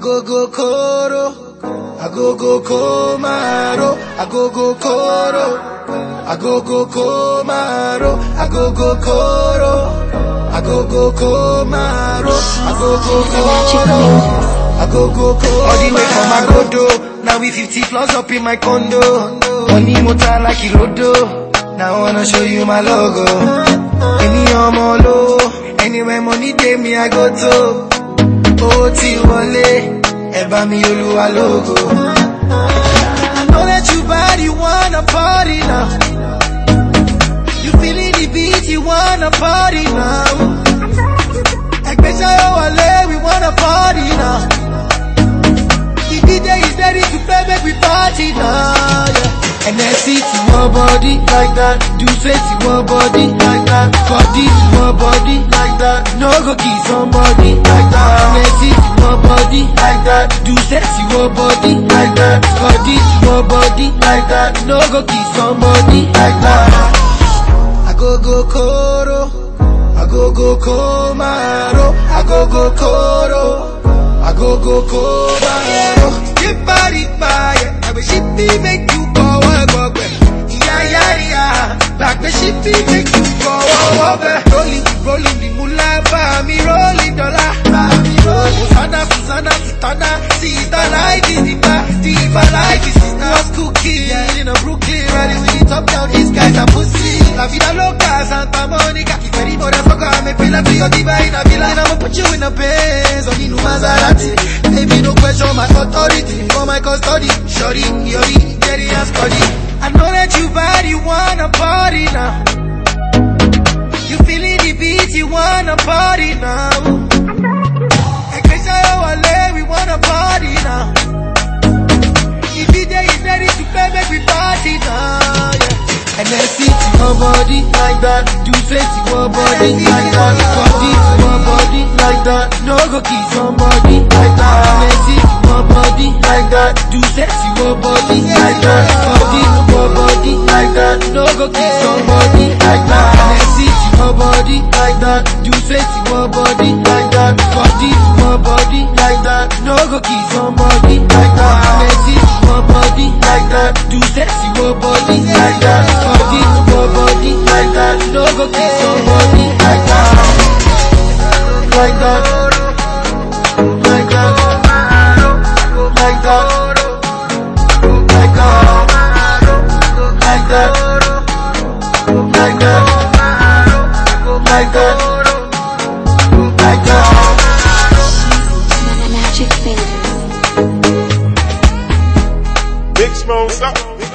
go go koro, I go go komaro, I go go koro, I go go komaro, I go go koro, I go go komaro, I go go koro, I go go koro. All the way from Agodo, now we 50 floors up in my condo. Money motor like Irodo. Now I wanna show you my logo. Any ọmọ lo, anywhere money dey me I go to. Tí wọlé, ẹ bá mi olúwa lógo. I know that you bad, you wanna party now. You feeling the beat, you wanna party now. Ẹgbẹ́ ṣayọ wọlé, we wanna party now. The DJ is ready to play, make we party now. Yeah. NSC to one body like that. Do say to one body like that. For this one body like that. No go kill somebody like that. NSC to one body like that. Do say to one body like that. For this one body like that. No go kill somebody like that. I go go koro. I go go komaro. I go go koro. I go go komaro. Get body it. I wish it be make you by me rolling dollar. Me Hosanna Hosanna. See the light is. The bar life is the was cookie. Yeah, in a Brooklyn riding with the top down. These guys are pussy. La vida loca Santa Monica. If any motherfucker I'm a pillar for your diva in a villa. And I'ma put you in a Benz in a Maserati. Baby no question my authority for my custody. Shorty, yori, wanna party now. Ẹgbẹ́ ṣayọ wọlé, we wanna party now. The DJ is ready to play, make we party now. Yeah. NSC to one body like that. Do say to one body like that. Body to one body like that. No go kill somebody like that. NSC to one body like that. Do say to one body like that. Body to one body like that. No go kill somebody that. Body one body like that. No go kill somebody like that. To one body like that. Do to one body like that. Body one body like that. No go kill somebody like that. Like that. Like that. Like that. Like that. Like that. Like that. up.